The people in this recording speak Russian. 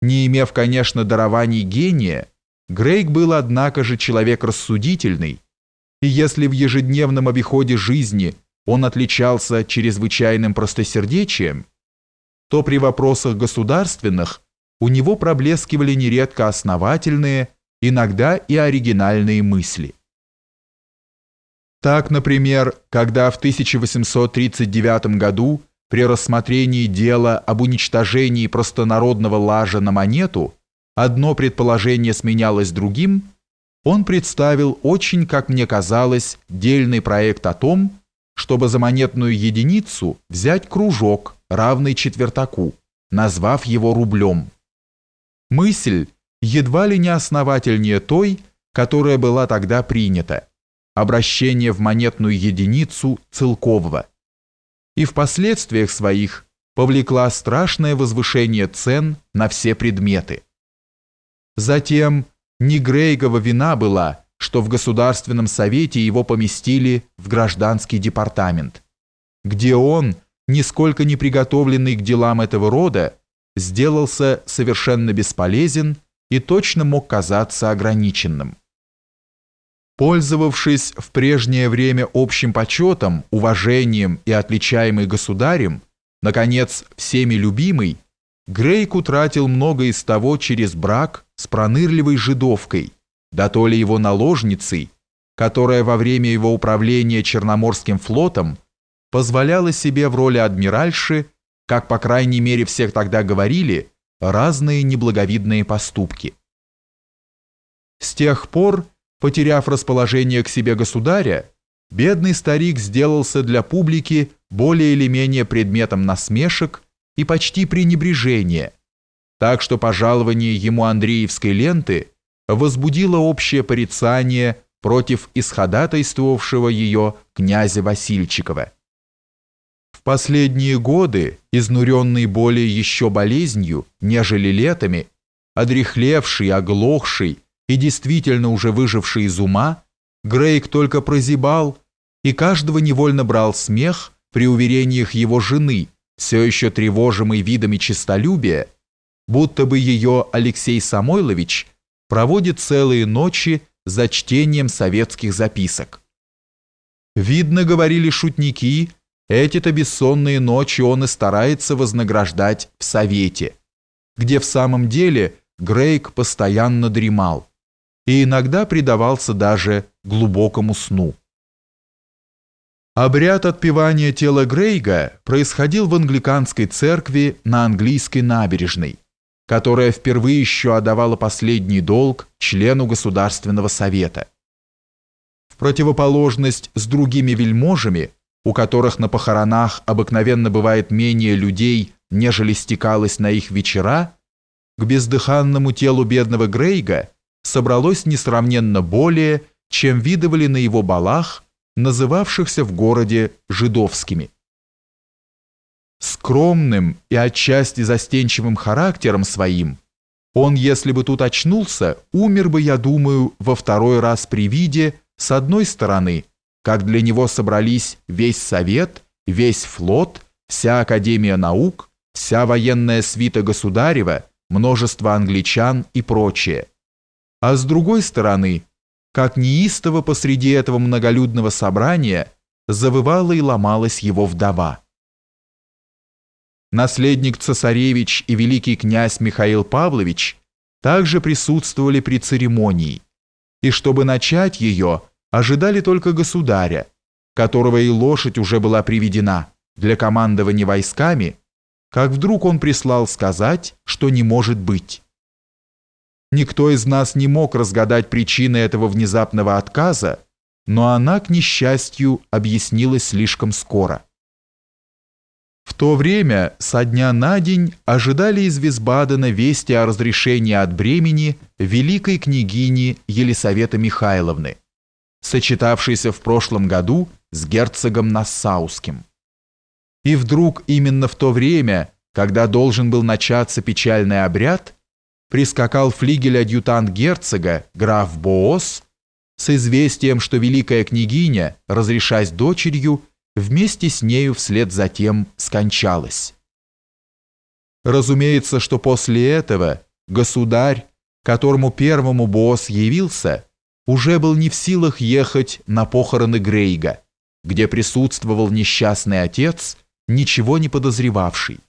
Не имев, конечно, дарований гения, Грейк был, однако же, человек рассудительный, и если в ежедневном обиходе жизни он отличался чрезвычайным простосердечием, то при вопросах государственных у него проблескивали нередко основательные, иногда и оригинальные мысли. Так, например, когда в 1839 году при рассмотрении дела об уничтожении простонародного лажа на монету одно предположение сменялось другим, он представил очень, как мне казалось, дельный проект о том, чтобы за монетную единицу взять кружок, равный четвертаку, назвав его рублем. Мысль едва ли не основательнее той, которая была тогда принята, обращение в монетную единицу целкового и в последствиях своих повлекла страшное возвышение цен на все предметы. Затем не Грейгова вина была, что в Государственном Совете его поместили в гражданский департамент, где он, нисколько не приготовленный к делам этого рода, сделался совершенно бесполезен и точно мог казаться ограниченным. Пользовавшись в прежнее время общим почетом, уважением и отличаемый государем, наконец, всеми любимый, Грейк утратил много из того через брак с пронырливой жидовкой, да то ли его наложницей, которая во время его управления Черноморским флотом позволяла себе в роли адмиральши, как по крайней мере всех тогда говорили, разные неблаговидные поступки. С тех пор Потеряв расположение к себе государя, бедный старик сделался для публики более или менее предметом насмешек и почти пренебрежения, так что пожалование ему Андреевской ленты возбудило общее порицание против исходатайствовавшего ее князя Васильчикова. В последние годы, изнуренный более еще болезнью, нежели летами, одрехлевший, оглохший, и действительно уже выживший из ума, Грейк только прозябал, и каждого невольно брал смех при уверениях его жены, все еще тревожимой видами честолюбия, будто бы ее Алексей Самойлович проводит целые ночи за чтением советских записок. Видно, говорили шутники, эти-то бессонные ночи он и старается вознаграждать в Совете, где в самом деле Грейк постоянно дремал и иногда предавался даже глубокому сну. Обряд отпевания тела Грейга происходил в англиканской церкви на английской набережной, которая впервые еще отдавала последний долг члену Государственного совета. В противоположность с другими вельможами, у которых на похоронах обыкновенно бывает менее людей, нежели стекалось на их вечера, к бездыханному телу бедного Грейга – собралось несравненно более, чем видывали на его балах, называвшихся в городе жидовскими. Скромным и отчасти застенчивым характером своим, он, если бы тут очнулся, умер бы, я думаю, во второй раз при виде, с одной стороны, как для него собрались весь совет, весь флот, вся Академия наук, вся военная свита государева, множество англичан и прочее а с другой стороны, как неистово посреди этого многолюдного собрания завывала и ломалась его вдова. Наследник цесаревич и великий князь Михаил Павлович также присутствовали при церемонии, и чтобы начать ее, ожидали только государя, которого и лошадь уже была приведена для командования войсками, как вдруг он прислал сказать, что не может быть. Никто из нас не мог разгадать причины этого внезапного отказа, но она, к несчастью, объяснилась слишком скоро. В то время, со дня на день, ожидали из Висбадена вести о разрешении от бремени великой княгини Елисаветы Михайловны, сочетавшейся в прошлом году с герцогом Нассауским. И вдруг именно в то время, когда должен был начаться печальный обряд, прискакал флигель-адъютант герцога, граф Боос, с известием, что великая княгиня, разрешась дочерью, вместе с нею вслед за тем скончалась. Разумеется, что после этого государь, которому первому босс явился, уже был не в силах ехать на похороны Грейга, где присутствовал несчастный отец, ничего не подозревавший.